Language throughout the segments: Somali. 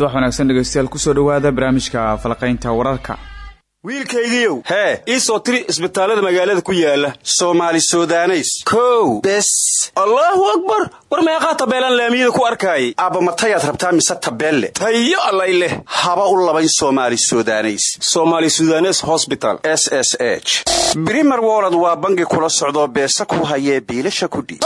subax wanaagsan dhegeystayaal ku soo dhowaada barnaamijka falaqaynta wararka. Wiilkaygiiow hee ii soo tiri isbitaallada magaalada ku yaalla soomaali sudaneys. Kow. Bes. Allaahu akbar! War meeqaa tabeelaan laamiyada ku arkaayay? Aabba matayaad rabtaa mise tabeelle? Tayo allay leh. Haba u labayn somaali sudaneys. Somaali sudanes hosbital s s h. Brimer wolod waa bangi kula socdoo beesa ku hayee biilasha kudhiib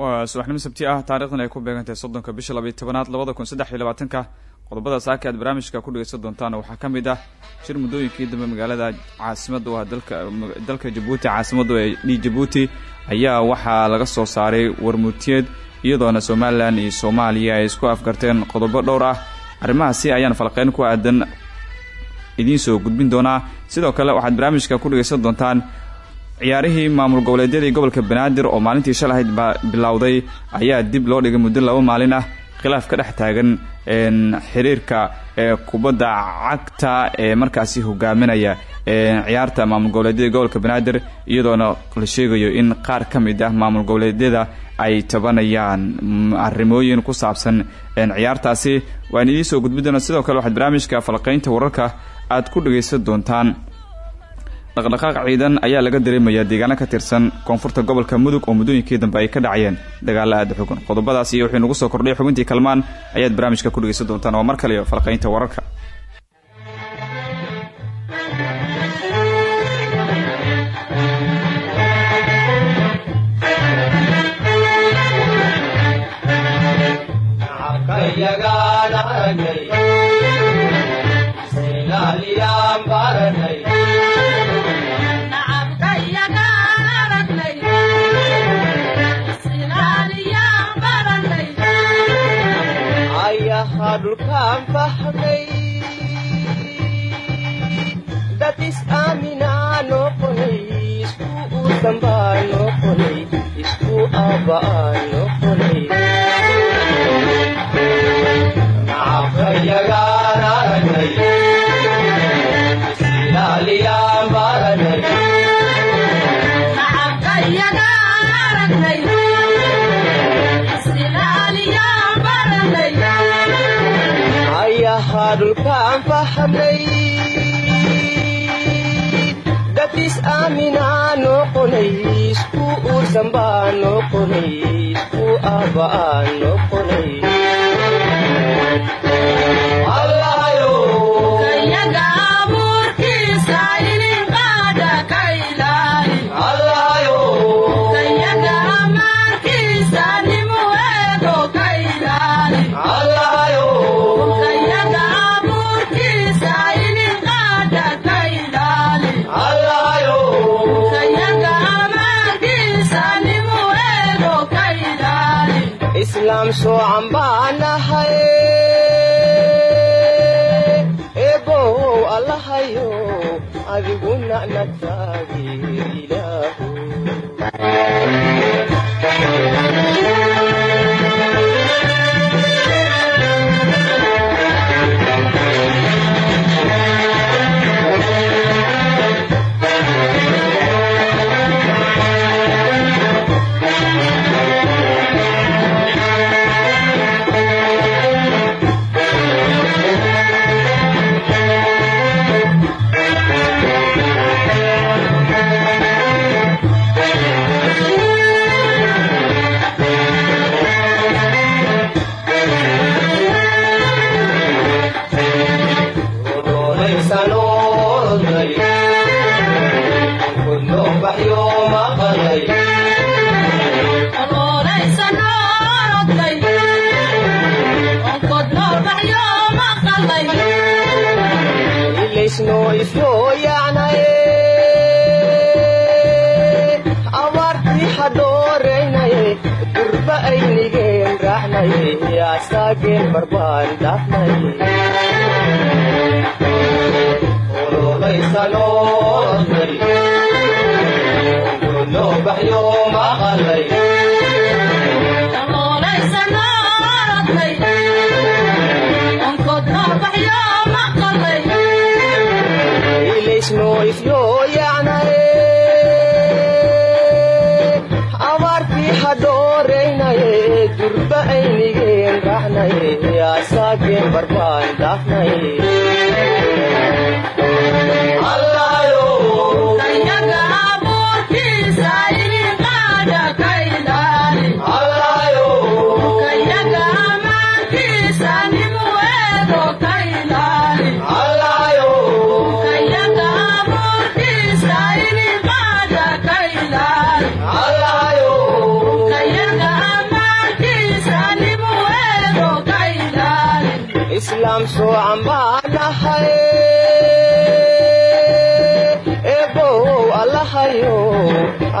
waa subaxnimo sabti ah taarikhdan ay ku beegantahay soddonka bisha labayo tobanaad labada kun saddex iyo labaatanka. Qodobada saaka aad barnaamijka ku dhegeysan doontaan waxaa ka mid ah shir muddooyinkii dambe magaalada caasimada u ah dalka jabuuti caasimadu ee d jabuuti ayaa waxaa laga soo saaray warmutiyeed iyadoona somalilan iyo soomaaliya ay isku afgarteen. Qodobo dhowr ah arrimahaasi ayaan falqeyn ku aadan idiin soo gudbin doonaa. Sidoo kale waxaad barnaamijka ku dhegeysan doontaan ciyaarihii maamul goboleedyadii gobolka banaadir oo maalintii shalahayd bilowday ayaa dib loo dhigay muddo laba maalin ah khilaaf ka dhex taagan xiriirka kubadda cagta ee markaasi hogaaminaya ciyaarta maamul goboleedyada gobolka banaadir iyadoona la sheegayo in qaar ka mid ah maamul goboleedyada ay tabanayaan arrimooyin ku saabsan ciyaartaasi. Waan idiin soo gudbi doona sidoo kale waxaad barnaamijka falqaynta wararka aad ku dhagaysan doontaan dhaqdhaqaaq ciidan ayaa laga dareemayaa deegaano ka tirsan koonfurta gobolka mudug oo muddooyinkii dambe ay ka dhacayeen. Dagaalo aada xogan qodobadaas iyo wixii nagu soo kordhay xubintii kalmaan ayaad barnaamijka ku dhegaysan doontaan. Waa mar kale falqaynta wararka dhulkaan fahmay dad is-aaminaa noo qolay isku uusan baa noo qolay isku aabba'aa noo qolay nacabkayagaan aragnay isilaaliyaan baranay ayahaa dhulkaan fahamnay dad is-aaminaa noo qolay isku uursan baa noo qolay isku aabba'aa noo qolay soocan baanahay eebow allahayo adiguna nagtaagi abaartii hadhooreynaye durba aynigeen raacnaye asaageen barbaan dhaafnay abaartii hadhooreynaye durba aynigeen raacnay asaageen barbaan dhaafnay soocan baanahay eebow allahayo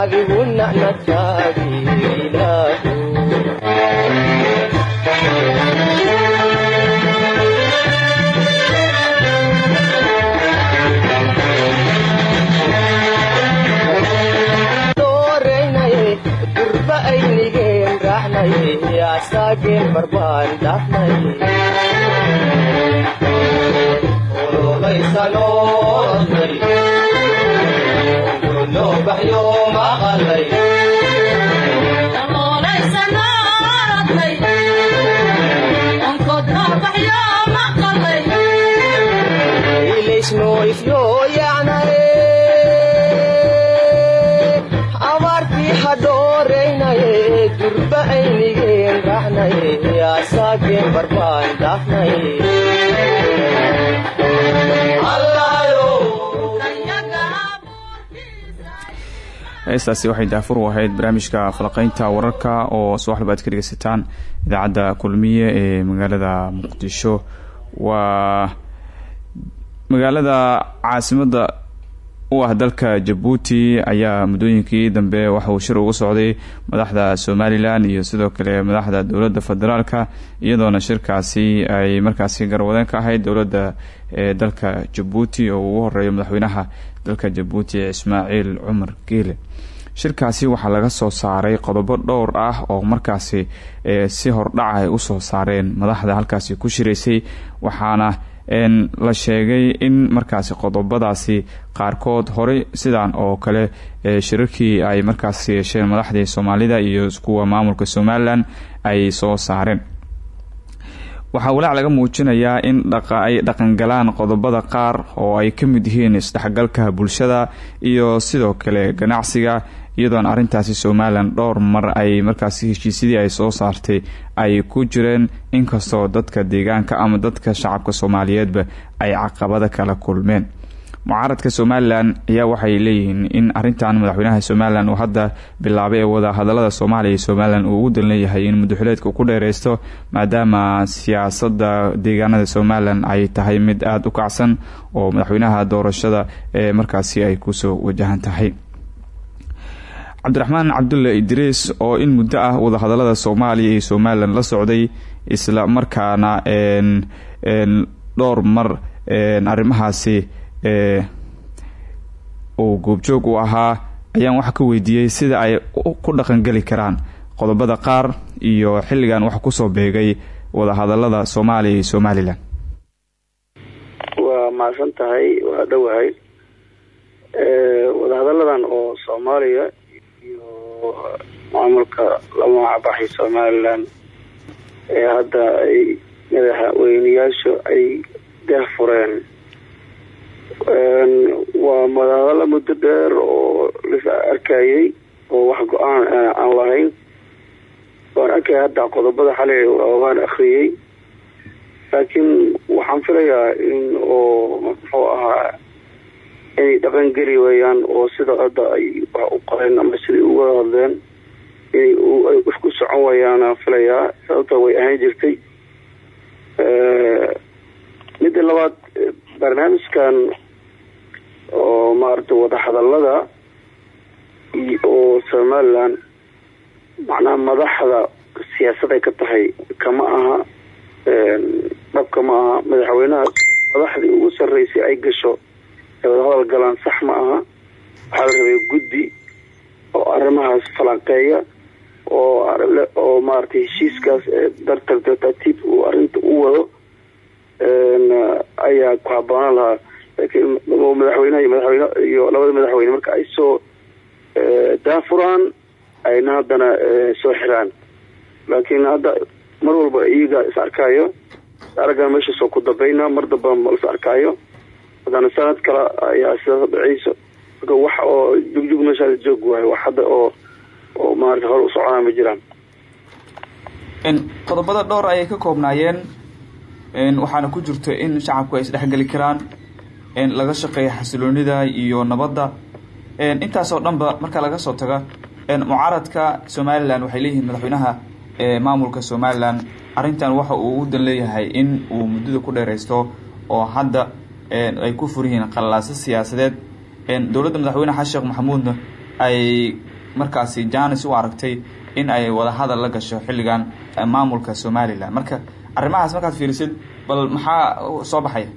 adiguna nataagi ilaahu durba aynigeen raacnay asaageen barbaan dhaafnay aynigeen raacnay asaageen barbaan dhaafnay heestaasi waxay daafur u ahayd barnaamijka falaqeynta wararka oo soo waxlaba aad ka dhegeysataan idaacadda kulmiye ee magaalada muqdisho waa magaalada caasimada u ah dalka jabuuti. Ayaa muddooyinkii dambe waxa uu shir ugu socday madaxda somalilan iyo sidoo kale madaxda dowladda federaalka iyadoona shirkaasi ay markaasi garwadeen ka ahayd dowladda ee dalka jabuuti. Oo ugu horeeyo madaxweynaha dalka jabuuti ismaaciil cumar geele shirkaasi waxaa laga soo saaray qodobo dhowr ah oo markaasi si hordhac ay u soo saareen madaxda halkaasi ku shiraysay. Waxaana la sheegay in markaasi qodobadaasi qaarkood horey sidan oo kale shirarkii ay markaasi yeesheen madaxdii soomaalida iyo kuwa maamulka somalilan ay soo saareen. Waxaa walaac laga muujinayaa in ay dhaqangalaan qodobada qaar oo ay ka mid yihiin isdhexgalka bulshada iyo sidoo kale ganacsiga iyadoona arrintaasi somalilan dhowr mar ay markaasi heshiisyadii ay soo saartay ay ku jireen inkastoo dadka deegaanka ama dadka shacabka soomaaliyeedba ay caqabada kala kulmeen. Mucaaradka somalilan ayaa waxay leeyihiin in arintan madaxweynaha somalilan uu hadda bilaabay wada hadalada soomaaliya iyo somalilan uu ugu dan leeyahay in muddaxileedka ku dheereysto maadaama siyaasada deegaanada somalilan ay tahay mid aada u kacsan oo madaxweynaha doorashada ee markaasi ay ku soo wajahan tahay cabdiraxmaan cabdulle idriis oo in muddo ah wadahadalada soomaaliya iyo somalilan la socday isla markaana dhowr mar arrimahaasi uu goobjoog u ahaa ayaan wax ka weydiiyey sida ay ku dhaqangeli karaan. Qodobada qaar iyo xilligan wax ku soo beegay wadahadalada soomaaliya iyo somalilan waa mahadsan tahay waa dhowahay wadahadalladan oo soomaaliya iyo maamulka la magacabaxay somalilan. Ee hadda ay madaxweyneyaashu ay dah fureen. Waa wadahadallo muddo dheer oo lais arkayay oo wax go'aan aan lahayn. Waan arkaya hadda qodobada xalay waan akriyey laakiin waxaan filayaa in oo muxuu ahaa inay dhaqan geli wayaan oo sida hadda ay wax u qoreen ama siday u wada hadleen inay isku socon wayaanaan filayaa sababta way ahaan jirtay. Midda labaad barnaamijkan oo maaragtay wadahadalada oo somalilan macnaha madaxda siyaasaday ka tahay kama aha dhabka ma aha. Madaxweynaha madaxdii ugu sarreysay ay gasho ee wadahadal galaan sax ma aha. Waxaa la rabay guddi oo arrimahaas falanqeeya oo maaragtay heshiiskaas dartagto tartiib uu arrinta u wado ayaa ku haboonaan lahaa. Laakiin madaxweynaha iyo madaxweyne iyo labada madaxweyne marka ay soo daafuraan ayna haddana soo xiraan. Laakiin hadda mar walba iyaga is arkaayo araggan meeshaasoo ku dambayna mar damba malas arkaayo haddana sanad kale ayaa sidaas dhaceyso wax oo jugjug meeshaas joog waayo wax hadda oo oo maarata hore u soconaa ma jiraan qodobada dhowr ayay ka koobnaayeen. Waxaana ku jirto in shacabku ay isdhexgeli karaan. Laga shaqeeya xasiloonida iyo nabadda. Intaasoo dhanba marka laga soo taga mucaaradka somalilan waxay leeyihiin madaxweynaha maamulka somalilan. Arrintan waxa uu u dan leeyahay in uu muddada ku dheeraysto oo hadda ay ku fur yihiin qallaaso siyaasadeed. Dowladda madaxweyne xasan maxamuudna ay markaasi janis u aragtay in ay wadahadal la gasho xilligan maamulka somalilan marka arrimahaas markaad fiirisid bal maxaa soo baxaya?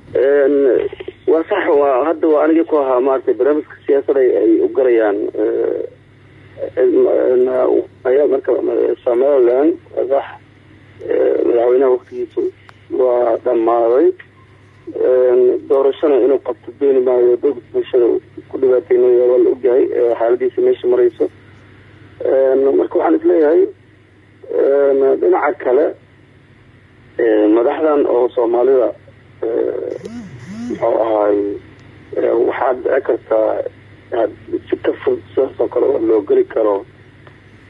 Waa sax waa hadda waa anigii ku ahaa maaragtay barnaamijka siyaasada ay ugalayaan marka somaliland sax madaxweynaha waktigiisu waa dhammaaday doorashana inuu qabto dooni maayo dowlad bulshada ku dhibaateynayo waa la ogyahay xaaladiisa meesha marayso. Marka waxaan is leeyahay dhinaca kale madaxdan oo soomaalida muxuu ahaay waxaad dhici kartaa si ka fud sidaas oo kale oo loo geli karo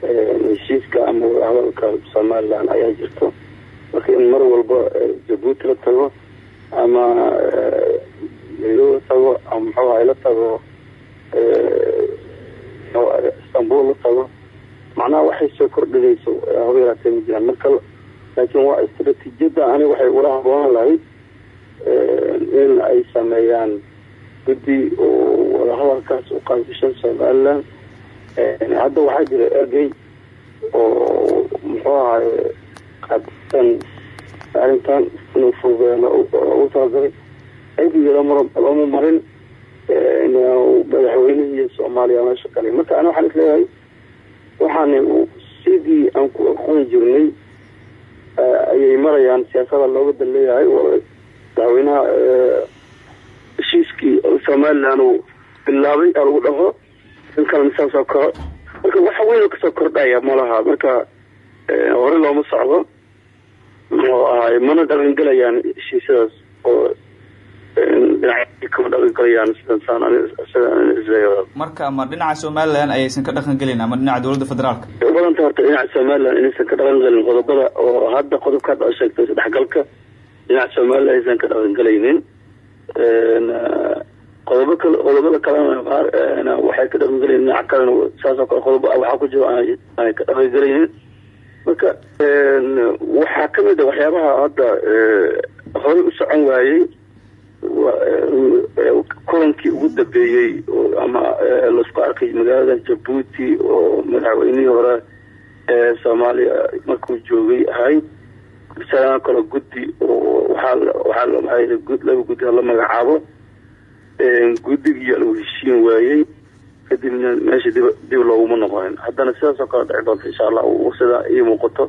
heshiiska ama wadahadalka somaliland ayaa jirto. Marka in mar walba jabuuti la tago ama la tago ama muxuu ahay la tago istanbul la tago. Macnaha waxay soo kordhinayso haba yaraatee marka laakiin waa istraatiijiyadda aniga waxay ula haboon lahayd in ay sameeyaan guddi oo wadahadalkaas u qaabishan somaliland. Hadda waxaa jira ergey oo muxuu ahaye qaabsan arrintan inuu fuugeelo u talagalay aydiga lama marin madaxweynihii soomaaliya meesha kale marka ana waxaan is leeyahay waxaan sidii aan ku aqoon jirnay ayay marayaan siyaasada looga dan leeyahay. Madaxweynaha heshiiskii somaliland uu bilaabay aa lagu dhaqo. In kalena saas oo kale marka waxa weyn ka soo kordhaya malaha marka hore looma socdo muxuu ahaay mana dhaqangelayaan heshiisyadaas oo dhinac kama dhaqangelayaan sidaasaan marka ma dhinaca somalilan ayaysan ka dhaqan gelin ama dhinaca dowladda federaalka? Badanta horta dhinaca somaliland inaysan ka dhaqan gelin qodobada oo hadda qodobka hadda sheegtay isdhexgalka dhinaca somaliland aysan ka dhaqan gelaynin. Qodobo kale qodobada kalena qaar waxay ka dhaqan gelaynin dhinaca kalena saas oo kale qodobo waxaa ku jiro aanay ka dhaqan gelaynin marka waxaa ka mid a waxyaabaha hadda horey u socon waayey kulankii ugu dambeeyey ama la isku arkay magaalada jabuuti oo madaxweynihii hore ee soomaaliya markuu joogay ahayd. Sidoo kale guddi waxaa laba guddi hala magacaabo. Guddigii lagu heshiin waayey kadibna meesha dib dib looguma noqonin. Haddana sidaas oo kale dhici doonta insha allah sidaa ii muuqato.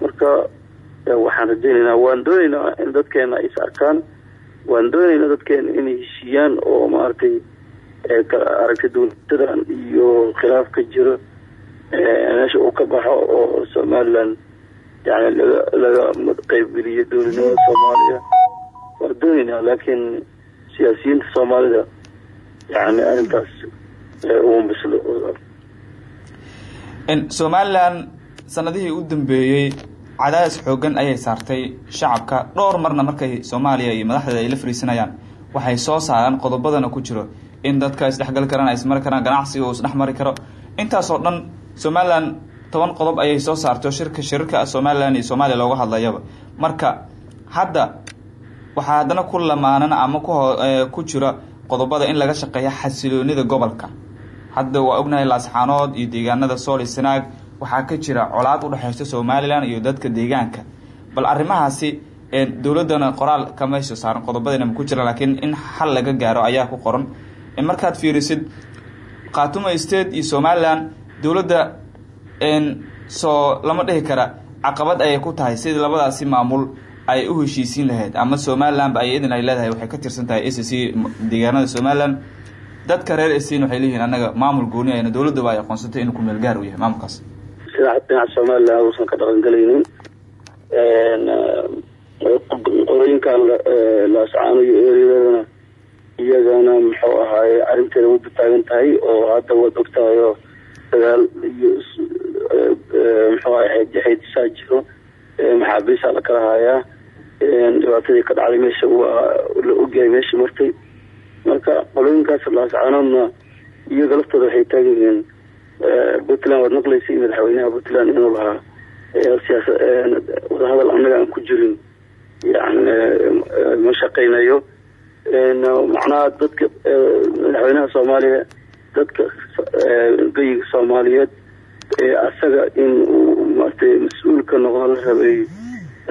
Marka waxaan rajaynaynaa waan doonaynaa in dadkeena is arkaan. Waan doonaynaa dadkeena inay heshiiyaan oo maaragtay aragti duwanadan iyo khilaaf ka jiro meesha uu ka baxo oo somaliland yani laga laga qaybgeliyo dowladnimada soomaaliya. Waan doonaynaa laakiin siyaasiyiinta soomaalida yani bislo somalilan sanadihii u dambeeyey cadaadis xoogan ayay saartay shacabka. Dhowr marna markay soomaaliya iyo madaxdeeda ay la fariisanayaan waxay soo saaraan qodobadana ku jiro. In dadka isdhexgali karaan ay ismari karaan ganacsiga uu isdhex mari karo. Intaasoo dhan somalilan toban qodob ayay soo saartay oo shirka shirarka somalilan iyo soomaaliya looga hadlayaba marka hadda waxaa haddana ku lamaanan ama ku jira qodobada in laga shaqeeya xasiloonida gobolka hadda waa ognahay laasxaanood iyo deegaanada sool sanaag. Waxaa ka jira colaad udhexeysta somalilan iyo dadka deegaanka. Bal arrimahaasi dowladdana qoraal kamay soo saaran qodobadina ku jira laakiin in xal laga gaaro ayaa ku qoran. Markaad fiirisid khaatumo state iyo somalilan dowladda soo lama dhihi kara caqabad ayay ku tahay sidii labadaasi maamul ay u heshiisiin lahayd. Ama somalilanba ay idin ay leedahay waxay ka tirsan tahay s c deegaanada somalilan dadka reer sin waxay leeyihiin annaga maamul gooni ayna dowladaba ay aqoonsatay inuu kumeel gaar u yahay maamulkaas. Dhinaca somalilan uusan ka dhaqangelaynin qorooyinkan iyo eryadana iyagana muxuu ahaaye arrinteeda wada taagan tahay oo hadda waad ogtahay oo dagaal iyo muxuu ahay xeydsaa jiro. Maxaabiisa la kala hayaa? Dhibaatadii ka dhacday meesha waa la ogyahay meesha martay marka qolooyinkaas laascaanoodna iyaga laftooda waxay taagan yihiin puntland waad maqlaysay madaxweynaha puntland inuu lahaa siyaasa wadahadal annaga aan ku jirin yani ma shaqaynayo macnaha dadka madaxweynaha soomaaliya dadka geyiga soomaaliyeed asaga in uu maratay mas'uulka noqdo la rabay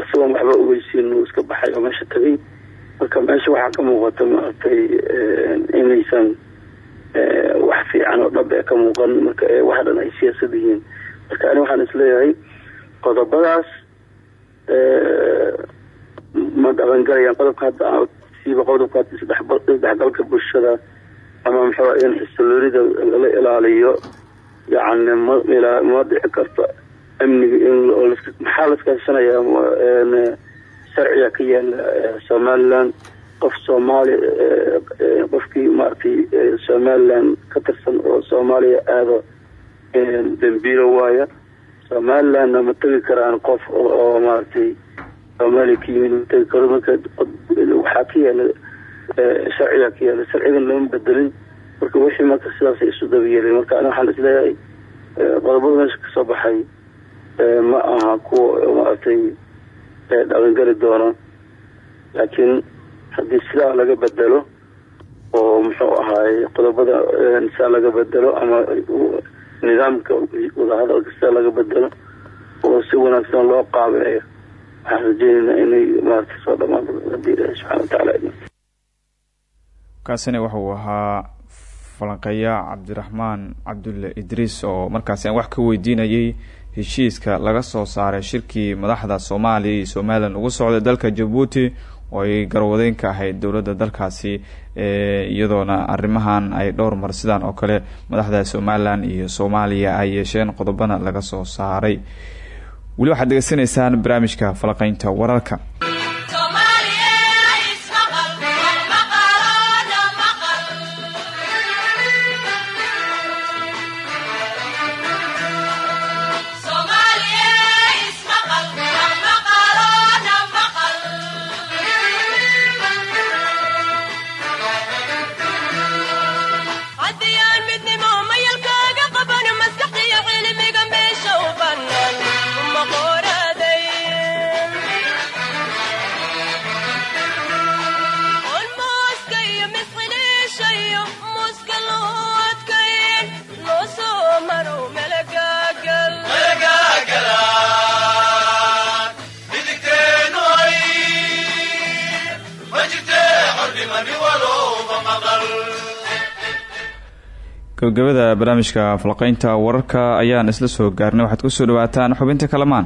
isagoon waxba ogeysiin uu iska baxay oo meesha tagay marka meesha waxaa ka muuqata maaragtay inaysan wax fiican oo dhab ee ka muuqan. Marka wax dhan ay siyaasad yihiin. Marka ani waxaan is leeyahay qodobadaas ma dhaqangalayaan qodobka hadda siiba qodobka isdhexgalka bulshada ama muxuu in xisiloonida lala ilaaliyo yani ma dhici karto amniga in maxaa la iskaashanayaa sharciga ka yaalla somaliland qof soomaali qofkii maaragtay somaliland ka tirsan oo soomaaliya aado dambiilo waaya somalilandna ma tegi karaan qof oo maaragtay soomaaliya ka yimid ma tegi marka waxaa ka yaalla sharciga ka yaalla sharcigan lama bedelin marka wixii marka sidaasay isu dabayeeleen marka ani waxaan is leeyahay qodobada meesha ka soo baxay ma aha kuwa maaragtay dhaqangeli doona laakiin haddii sidaa laga bedelo oo muxuu ahaay qodobada sidaa laga bedelo ama nidaamka wadahadalka sidaa laga bedelo oo si wanaagsan loo qaabeeyo waxaan rajeynaynaa inay maaragtay soo dhamaado haddii ilaahi subxana watacaala kaasina waxa ahaa falanqeeya cabdiraxmaan cabdulle idriis oo markaasi aan wax ka weydiinayay heshiiska laga soo saaray shirkii madaxda soomaaliya iyo somalilan ugu socday dalka jabuuti oo ay garwadeyn ka ahayd dowladda dalkaasi iyadoona arrimahan ay dhowr mar sidaan oo kale madaxda somalilan iyo soomaaliya ay yeesheen qodobana laga soo saaray. Weli waxaad degeysanaysaan barnaamijka falaqeynta wararka gabagabada barnaamijka falaqeynta wararka ayaan isla soo gaarnay. Waxaad ku soo dhawaataan xubinta kalamaan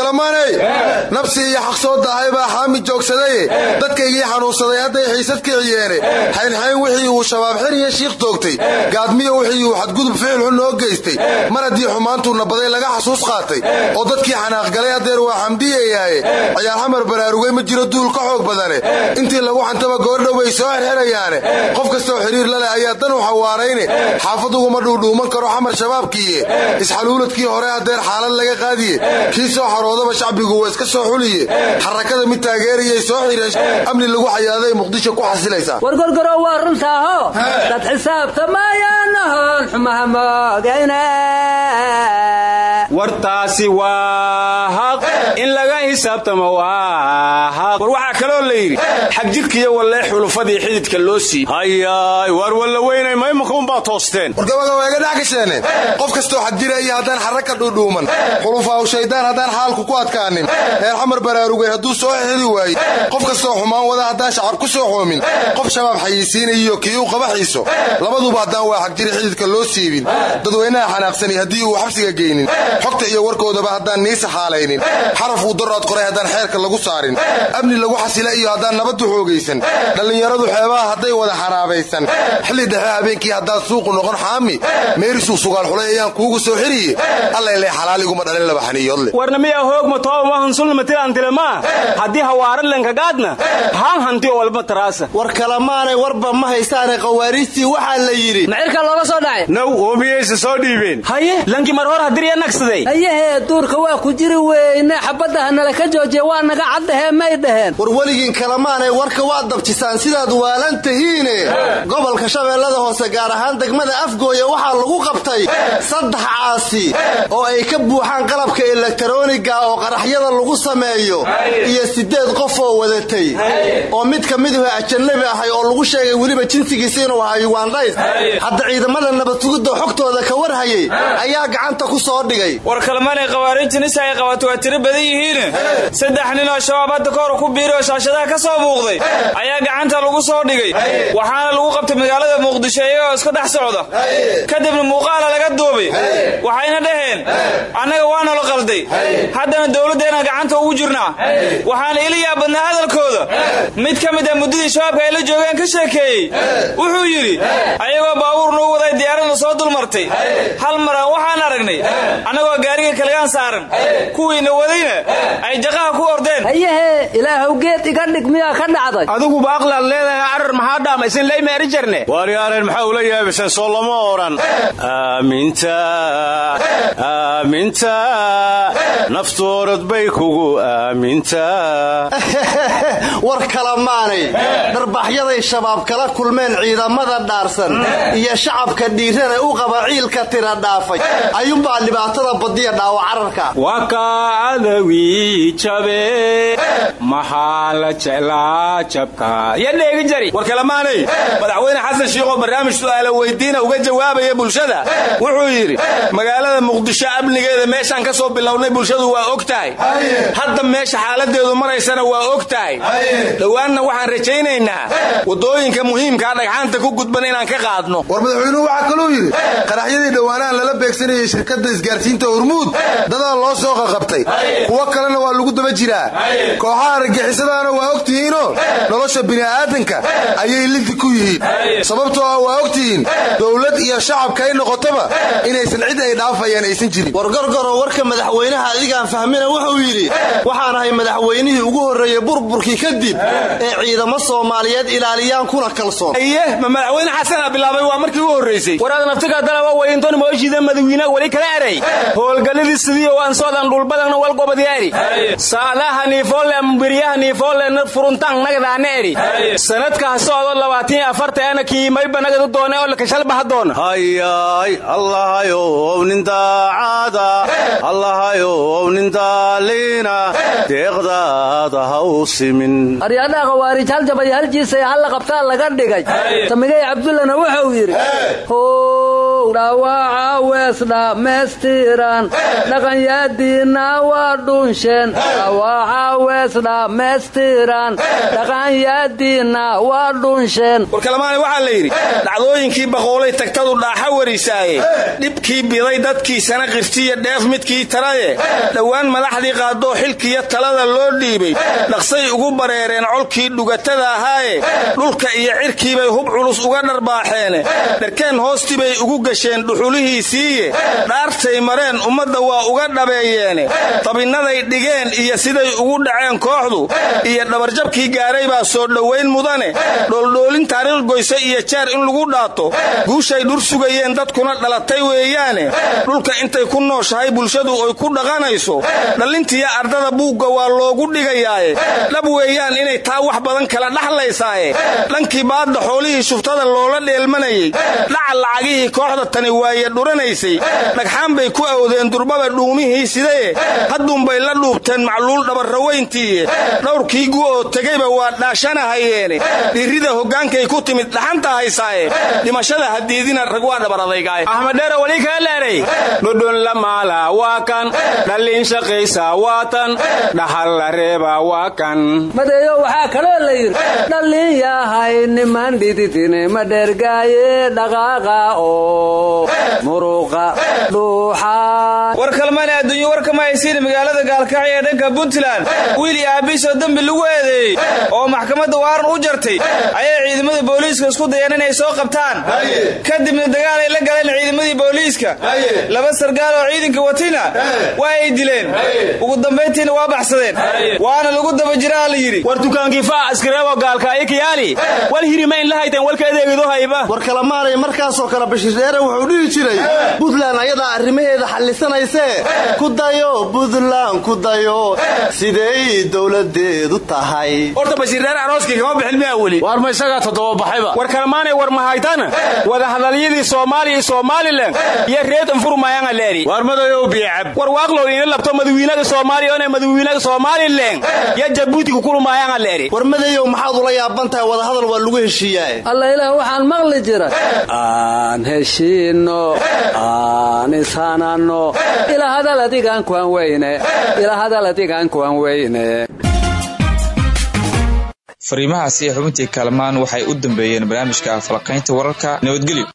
war kalamaaney nabsi iyo xaq soo daahay baa xaami joogsadaye dadkaygii xanuunsaday hadday xiisad kiciyeene xaynxayn wixii uu shabaab xir iyo shiikh toogtay gaadmiyo wixii uu xadgudub ficil xun noo geystay. Mar haddii xumaantuuna baday laga xasuus qaatay oo dadkii xanaaqgalay haddeer waa xamdiyayaaye ciyaarxamar baraarugay ma jiro duul ka xoog badane. Intii lagu xantaba goordhow bay soo xirxirayaane qof kastoo xiriir la leh ayaa dan u xawaarayne. Xaafad uguma dhuudhuuman karo xamar shabaabkiiye. Isxaluuladkii hore haddeer xaalad laga qaadiye. Kii soo xaroodaba shacbigu waa iska soo xuliye xarakada mid taageerayay soo xireen amni lagu xayaaday muqdisho ku xasilaysaa war gorgoro waa runtaaho dad xisaabtamayaanahoon xumaha moogayne wartaasi waa xaq in laga xisaabtamo waa xaq war waxaa kaloo la yidhi xagjidkiyo wallee xulufadii xididka loo sii. Hayaay waar walla weynay maymakuunbaa toosteen? Wargabaga waa iga dhex gasheene qof kastoo xadjiraya haddaan xarra ka dhuudhuuman. Xulufaaw shaydaan haddaan xaalku ku adkaanin. Reer xamar baraarugay hadduu soo xili waayey qof kastoo xumaan wada haddaan shacab ku soo xoomin. Qof shabaab xayisiinayiyo kii u qabaxiiso. Labaduba haddaan waa xagjiri xididka loo siibin. Dadweynaha xanaaqsani haddii uu xabsiga geynin xogta iyo warkoodaba haddaan niisa xaalaynin. Xaraf uu daraad qoray haddaan xeerka lagu saarin. Amni lagu xasila iyo haddaan nabaddu xoogaysan. Dhallinyaradu xeebaha hadday wada xaraabaysan. Xilli dhexe habeenkii haddaad suuqu noqon xaami. Meerisuu sugaal xulay ayaan kuugu soo xiriye. Allayle xalaaliguma dhalin laba xaniyoodle warna miyaa hoogma toobama hunsulnama tilaantilamaa haddii hawaaralenkagadna haan hanti oo walba taraasa. War kalamaanay warba ma haystaane khawaariijtii waxaa la yidhi macirka looga soo dhacay? Now oo miyayse soo dhiibeen. Haye lankii mar hor hadiriya nagsaday hayahee duurka waa ku jiri weyne xabadda hanala ka joojiya waa naga caddahee may dhaheen. War weligiin kalamaanay warka waad dabjisaan sidaad waalan tahiine gobolka shabeellada hoose gaar ahaan degmada afgooya waxaa lagu qabtay saddex caasi oo ay ka buuxaan qalabka elektaroniga oo qaraxyada lagu sameeyo iyo siddeed qof oo wadatay. Oo mid ka miduhu ajanabi ahay oo lagu sheegay weliba jinsigiisa inuu ahaa yugandhays hadda ciidamada nabadsugidda xogtooda ka warhayay ayaa gacanta ku soo dhigay war kalmanay khawaariijinisa ay qabato waa tiro badan yihiine saddex nin oo shabaab hadda kahor ku biiri oo shaashadaha ka soo muuqday ayaa gacanta lagu soo dhigay. Waxaana lagu qabtay magaalada muqdisho iyagoo iska dhex socda. Kadibna muuqaala laga duubay. Waxayna dhaheen annaga waana la qalday. Haddana dowladdeena gacanta ugu jirnaa. Waxaana ila yaabadnaa hadalkooda. Mid ka mid a muddadii shabaabka ay la joogeen ka sheekeeyey wuxuu yidhi ayagoo baabuur nuu waday diyaaradna soo dulmartay. Hal maraan waxaan aragnay gaariga kaligaan saaran. Kuwiina wadayna ay jaqaha ku ordeen. Hayahee ilaahow geed iga dhig miyaa ka dhacday? Adiguba aqlaad leedahay carar maxaa dhaama isin laymeeri jarne waaryaareen maxaa ula yaabiseen soo lama odhan aaminta aaminta naftoorad bay kugu aamintaa war kalamaanay dharbaxyaday shabaab kala kulmeen ciidamada dhaarsan. Iyo shacabka dhiirana u qaba ciilka tira dhaafay. Ayuunbaa dhibaatada badiya dhaawa cararka. Wakaadawi jabe maxaa la jeclaa jabka? Iyo dheegi jari. War kalamaanay madaxweyne xasan shiikhoo barnaamij su'aala weydiina uga jawaabaya bulshada. Wuxuu yidhi magaalada muqdisho amnigeeda meeshaan ka soo bilownay bulshadu waa og tahay. Hadda meesha xaaladeedu maraysana waa og tahay. Dhowaanna waxaan rajaynaynaa waddooyinka muhiimkaa dhagxaanta ku gudban inaan ka qaadno. War madaxweynuhu waxaa kaluu yidhi qaraxyadii dhowaanahan lala beegsanayay shirkadda isgaarsiinta hormuud dadaa loo soo qaqabtay kuwo kalena waa lagu daba jiraa. Kooxaha argagixisadaana waa ogtihiinoo nolosha bini'aadanka ayay liddi ku yihiin. Sababtoo ah waa ogtihiin dowlad iyo shacabka ay noqotaba inaysan cid ay dhaafayaan aysan jirin. Wargorgoroo warka madaxweynaha adigaan fahmina wuxuu yidhi waxaan ahay madaxweynihii ugu horreeyey burburkii kadib ee ciidamo soomaaliyeed ilaaliyaan kuna kalsoon. Ma madaxweyne xasana bilaabay waa markii u horraysay waraad naftiga dalaba wayinton mooshiida madawiina weli kala eray howlgalladii sidiyo waan soodan dhulbadana walgobadyaari saadaha niifoole mbiryaha niifoole furuntaan nagadaana eri sanadka ha socdo labaatan afartaana kiimayba nagadu doone oo lakashalbaha doona. Hayay allahayow nin daacada allahayow nin daaliina deeqdaada ha u simin. Aryaadhaha khawaarij hal jabay hal jiisay hal la qabtaa laga dhigay. Samigay cabdullana wuxuu yidhi how dhawaaca weesdha meestiran dhaqanyaadiinna waa dhunsheen dhawaaca weesdha meestiran dhaqanyaadiinna waa dhunsheen warkalamaani waxaa la yidhi dhacdooyinkii baqoolay tagtadu dhaaxa warisaaye dhibkii biday dadkiisana qirtiyo dheef midkii taraye. Dhowaan madaxdii qaadoo xilkiyo talada loo dhiibay. Dhaqsay ugu bareereen colkii dhugatada ahaaye. Dhulka iyo cirkiibay hub culus uga dharbaaxeene. Dharkeen hoostibay ugu gasheen dhuxulihiisiiye dhaartay mareen ummadda waa uga dhabeeyeene tabinnaday dhigeen iyo siday ugu dhaceen kooxdu iyo dhabarjabkii gaaray baa soo dhowayn mudane. Dhooldhoolin taariikh goyse iyo jeer in lagu dhaato. Guushay dhur sugayeen dadkuna dhalatay weeyaane. Dhulka intay ku nooshahay bulshadu ay ku dhaqanayso. Dhallintiiyo ardada buugga waa loogu dhigayaaye. Dhab weeyaan inay taa wax badan kala dhaxlaysaaye. Dhankii baadda xoolihii shuftada loola dheelmanayey. Dhaca lacagihii kooxda tani waaye dhuranaysay. Dhagxaan bay ku awdeen durbaba dhuumihii sidaye hadduunbay la dhuubteen macluul dhabarraweyntiiye dhowrkii gu oo tegeyba waa dhaashanahayeene dhirrida hoggaankay ku timid dhaxanta haysaaye. Dhimashada hadiidina rag waa dhabaradaygaay axmeddheere weli kaa leeray. Dhudhun la maala waa kan. Dhallin shaqaysa waa tan. Dhaxal la reeba waa kan. Madeeyo waxaa kaloo la yidhi dhallin yahay niman dhididine ma dhergaaye dhaqaaqa oo muruqa dhuuxa war kalmane adduunyo warkama haysiin magaalada gaalkacyo ee dhanka puntland. Wiil iyo aabiisoo dembi lagu eedeeyey oo maxkamadda waaran u jartay ayay ciidamada booliiska isku dayeen inay soo qabtaan. Kadibna dagaal ay la galeen ciidamadii booliiska. Laba sargaal oo ciidanka watina waa ay dileen. Ugu dambayntiina waa baxsadeen. Waana lagu daba jiraa la yidhi. War dukaankii faa askareebo gaalkaayo kiyaali. Wal hirima in la hayteen walka adeegido hayba. War kalamaanay markaasoo kale bashiir dheere wuxuu dhihi jiray buntland ayadaa arrimaheeda xallisanaysee ku dayo buntland ku dayo. Siday dowladeedu tahay. Horta bashiirdheer arooskii kama bixin miyaa weli? War ma isagaa toddoba baxayba war kalamaanay war mahaytana wadahadalyadii soomaaliya iyo somalilan iyo reed infurmayanga leeri. War madayow biyacab war waaqlow ina labto madawiinaga soomaaliya one madawiinaga somalilan yo jabuuti kukulumayanga leeri. War madayow maxaad ula yaaban tahay wadahadal waa lagu heshiiyaa alla ilaah waxaan maqli jira aan heshiinno aan ishananno ilaa hadal adigaan kuwan weyne ilaa hadal adigaan kuwan weyne fariimahaasi ee xubintii kaalmaan waxay u dambeeyeen barnaamijka falaqaynta wararka nabadgelyo